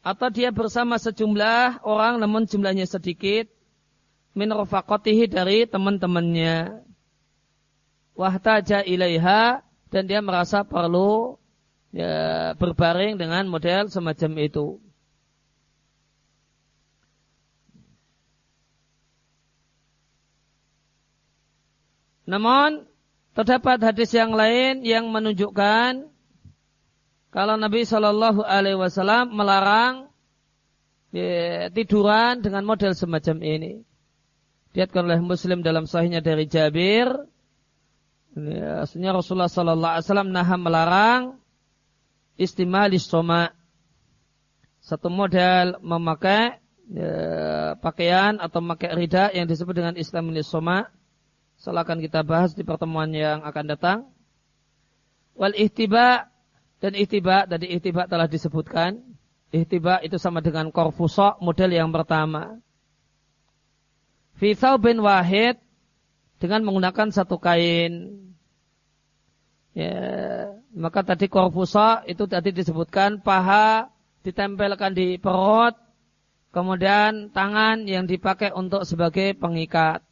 Atau dia bersama sejumlah orang namun jumlahnya sedikit. Min rafaqatihi dari teman-temannya. Wahtaja ilaiha dan dia merasa perlu ya, berbaring dengan model semacam itu Namun terdapat hadis yang lain yang menunjukkan kalau Nabi Shallallahu Alaihi Wasallam melarang ya, tiduran dengan model semacam ini. Diatkan oleh Muslim dalam sahihnya dari Jabir. Ya, Rasulullah Shallallahu Alaihi Wasallam naha melarang istimalis soma satu model memakai ya, pakaian atau memakai rida yang disebut dengan istimalis soma Salah akan kita bahas di pertemuan yang akan datang. Wal ihtiba dan ihtiba tadi ihtiba telah disebutkan. Ihtiba itu sama dengan korfusok model yang pertama. Fi bin wahid dengan menggunakan satu kain. Ya, maka tadi korfusa itu tadi disebutkan paha ditempelkan di perut, kemudian tangan yang dipakai untuk sebagai pengikat.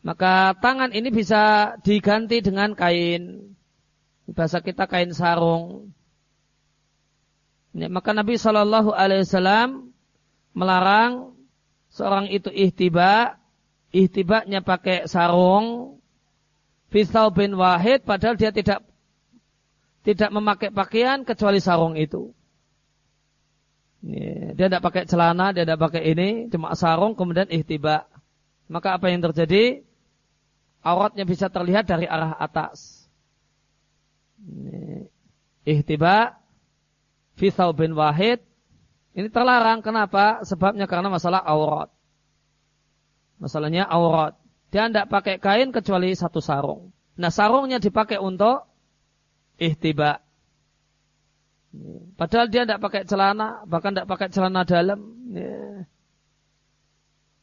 Maka tangan ini bisa diganti dengan kain. Bahasa kita kain sarung. Ini, maka Nabi Shallallahu Alaihi Wasallam melarang seorang itu ihtiba, ihtibanya pakai sarung, fisau bin wahid, padahal dia tidak tidak memakai pakaian kecuali sarung itu. Ini, dia tidak pakai celana, dia tidak pakai ini, cuma sarung, kemudian ihtiba. Maka apa yang terjadi? Auratnya bisa terlihat dari arah atas. Ihtiba fi bin wahid ini terlarang. Kenapa? Sebabnya karena masalah aurat. Masalahnya aurat. Dia tidak pakai kain kecuali satu sarung. Nah sarungnya dipakai untuk ihtiba. Padahal dia tidak pakai celana, bahkan tidak pakai celana dalam.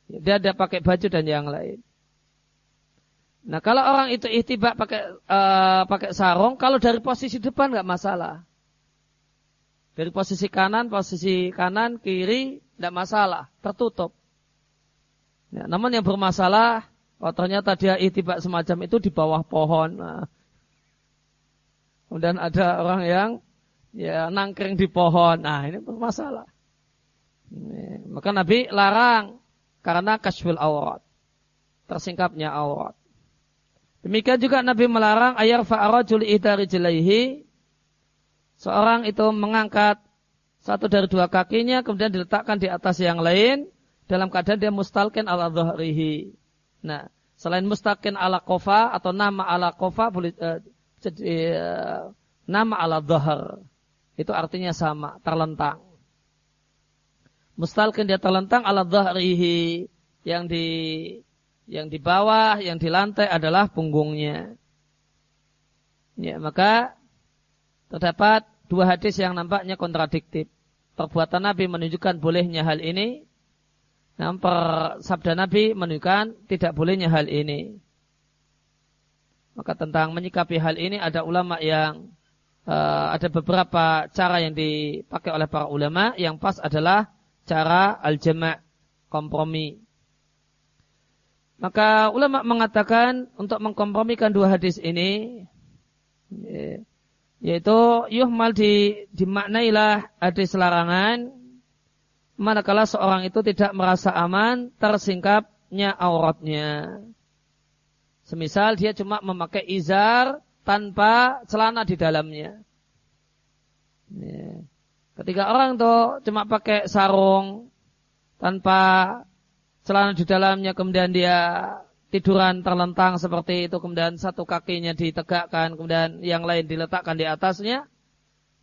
Dia tidak pakai baju dan yang lain. Nah kalau orang itu ihtibak pakai uh, pakai sarung, kalau dari posisi depan nggak masalah. Dari posisi kanan, posisi kanan, kiri, tidak masalah, tertutup. Ya, namun yang bermasalah, oh ternyata dia ihtibak semacam itu di bawah pohon. Nah, kemudian ada orang yang ya nangkring di pohon. Nah ini bermasalah. Maka Nabi larang karena kasful aurat. Tersingkapnya aurat. Demikian juga Nabi melarang ayar fa'arajul idari jelaihi. Seorang itu mengangkat satu dari dua kakinya kemudian diletakkan di atas yang lain dalam keadaan dia mustalkin ala dhahrihi. Nah, selain mustalkin ala kofa atau nama ala kofa boleh uh, jadi uh, nama ala dhahar. Itu artinya sama, terlentang. Mustalkin dia terlentang ala dhahrihi yang di yang di bawah, yang di lantai adalah punggungnya. Ya, maka terdapat dua hadis yang nampaknya kontradiktif. Perbuatan Nabi menunjukkan bolehnya hal ini. Namun sabda Nabi menunjukkan tidak bolehnya hal ini. Maka tentang menyikapi hal ini ada ulama yang uh, ada beberapa cara yang dipakai oleh para ulama. Yang pas adalah cara al-jama' kompromi. Maka ulama mengatakan untuk mengkompromikan dua hadis ini yaitu yuhmal di dimaknailah hadis larangan manakala seorang itu tidak merasa aman tersingkapnya auratnya. Semisal dia cuma memakai izar tanpa celana di dalamnya. Ketika orang tuh cuma pakai sarung tanpa celana di dalamnya kemudian dia tiduran terlentang seperti itu kemudian satu kakinya ditegakkan kemudian yang lain diletakkan di atasnya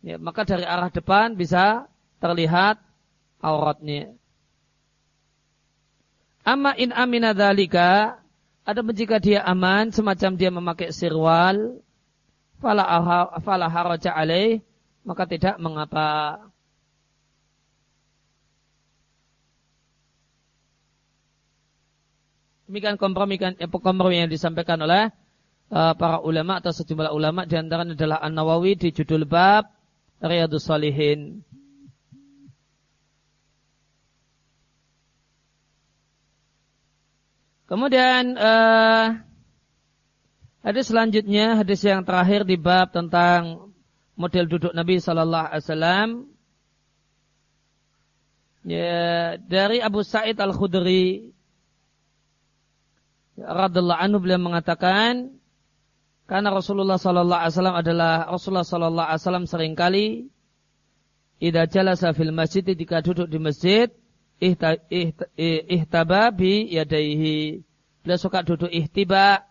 ya, maka dari arah depan bisa terlihat auratnya. Amma in amina dalika ada jika dia aman semacam dia memakai sirwal fala haraja alaih maka tidak mengapa. Demikian kompromi, eh, kompromi yang disampaikan oleh uh, para ulama atau sejumlah ulama di antaranya adalah An-Nawawi di judul bab Riyadus Salihin. Kemudian uh, hadis selanjutnya hadis yang terakhir di bab tentang model duduk Nabi Shallallahu Alaihi Wasallam ya, dari Abu Sa'id Al Khudri radhiallahu anhu beliau mengatakan karena Rasulullah sallallahu alaihi wasallam adalah Rasulullah sallallahu alaihi wasallam sering kali idza jalasa fil masjid ketika duduk di masjid ihtaba bi yadaihi beliau suka duduk ihtiba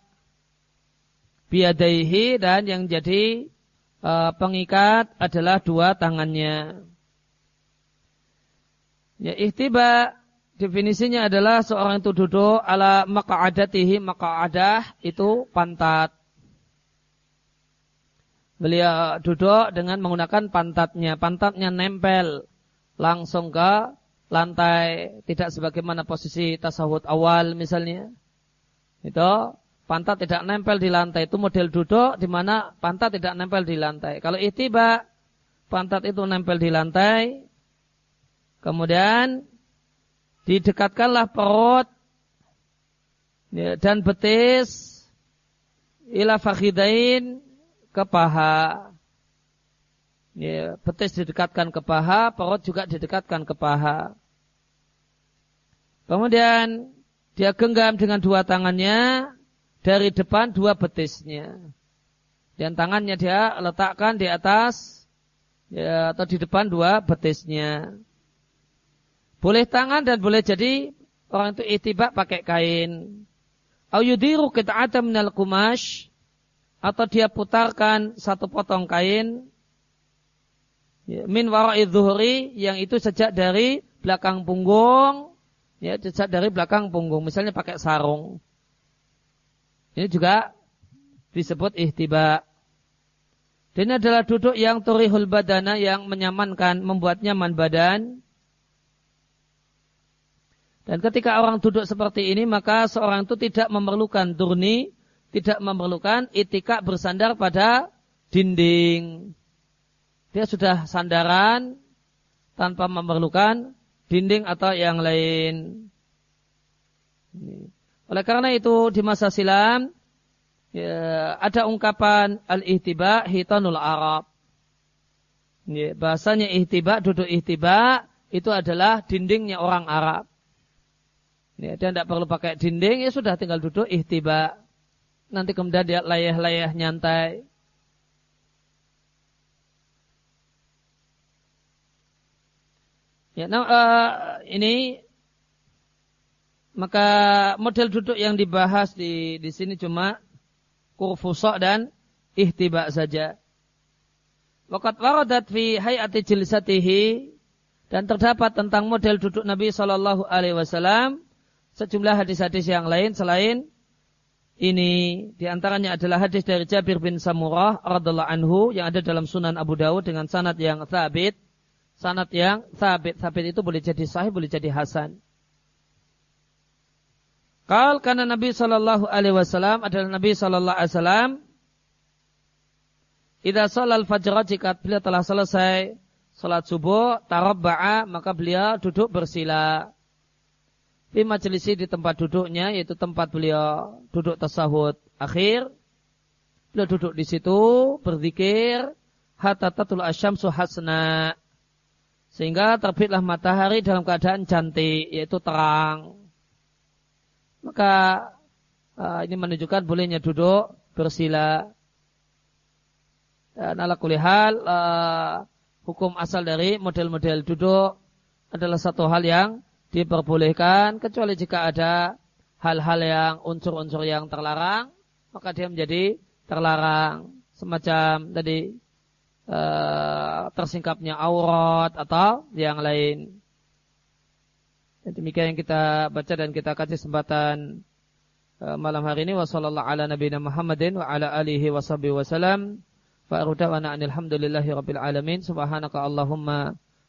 bi yadaihi dan yang jadi uh, pengikat adalah dua tangannya. Ya ihtiba definisinya adalah seorang itu duduk ala maka'adatihi maka'adah itu pantat. Beliau duduk dengan menggunakan pantatnya. Pantatnya nempel langsung ke lantai. Tidak sebagaimana posisi tasawuf awal misalnya. Itu pantat tidak nempel di lantai. Itu model duduk di mana pantat tidak nempel di lantai. Kalau itiba pantat itu nempel di lantai. Kemudian didekatkanlah perut ya, dan betis ila fakhidain ke paha. Ya, betis didekatkan ke paha, perut juga didekatkan ke paha. Kemudian dia genggam dengan dua tangannya dari depan dua betisnya. Dan tangannya dia letakkan di atas ya, atau di depan dua betisnya. Boleh tangan dan boleh jadi orang itu itibak pakai kain. Au yudiru qit'atan minal kumash atau dia putarkan satu potong kain ya, min wara'i dhuhri yang itu sejak dari belakang punggung ya sejak dari belakang punggung misalnya pakai sarung. Ini juga disebut ihtiba. Dan ini adalah duduk yang turihul badana yang menyamankan, membuat nyaman badan. Dan ketika orang duduk seperti ini, maka seorang itu tidak memerlukan turni, tidak memerlukan itikak bersandar pada dinding. Dia sudah sandaran tanpa memerlukan dinding atau yang lain. Oleh karena itu di masa silam ya, ada ungkapan al-ihtiba hitanul Arab. Ya, bahasanya ihtiba, duduk ihtiba itu adalah dindingnya orang Arab. Ya, dia tidak perlu pakai dinding, ya sudah tinggal duduk ihtiba. Nanti kemudian dia layah-layah nyantai. Ya, nah, uh, ini maka model duduk yang dibahas di di sini cuma kurfusok dan ihtiba saja. Wakat waradat fi hayati jilsatihi dan terdapat tentang model duduk Nabi Shallallahu Alaihi Wasallam sejumlah hadis-hadis yang lain selain ini di antaranya adalah hadis dari Jabir bin Samurah radhiallahu anhu yang ada dalam Sunan Abu Dawud dengan sanad yang sabit. Sanad yang sabit. Sabit itu boleh jadi sahih, boleh jadi hasan. Kal karena Nabi Shallallahu Alaihi Wasallam adalah Nabi Shallallahu Alaihi Wasallam. Ida salal fajr jika beliau telah selesai salat subuh tarabba'a maka beliau duduk bersila di majelisi di tempat duduknya yaitu tempat beliau duduk tasahud akhir. Beliau duduk di situ berzikir hatta tatul asyamsu hasna. Sehingga terbitlah matahari dalam keadaan cantik yaitu terang. Maka uh, ini menunjukkan bolehnya duduk bersila. Dan ala kulihal uh, hukum asal dari model-model duduk adalah satu hal yang diperbolehkan kecuali jika ada hal-hal yang unsur-unsur yang terlarang, maka dia menjadi terlarang. Semacam tadi uh, tersingkapnya aurat atau yang lain. Dan demikian yang kita baca dan kita kasih kesempatan uh, malam hari ini. Wassalamualaikum ala nabiyina Muhammadin wa ala alihi wa sahbihi wasallam. Fa'arudawana anilhamdulillahi rabbil alamin. Subhanaka Allahumma